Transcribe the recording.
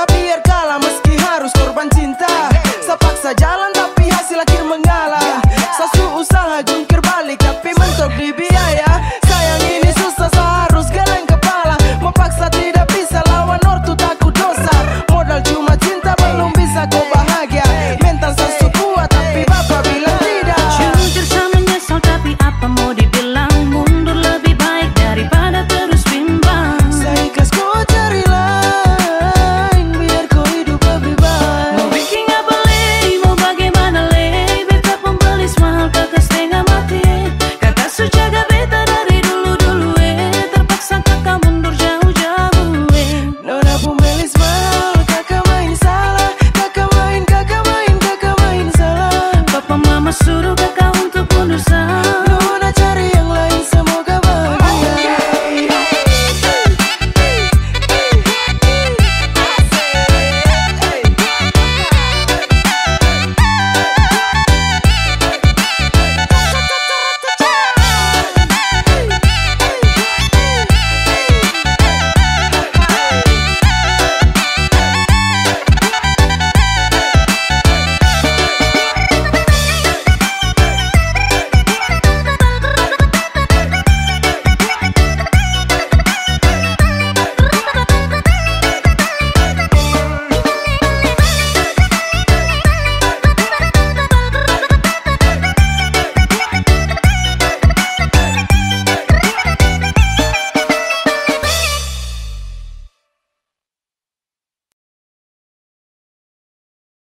biar kalah meski harus korban cinta. Sepaksa jalan tapi hasil akhir mengalah. Sasu usaha jungkir balik tapi mentok di biaya.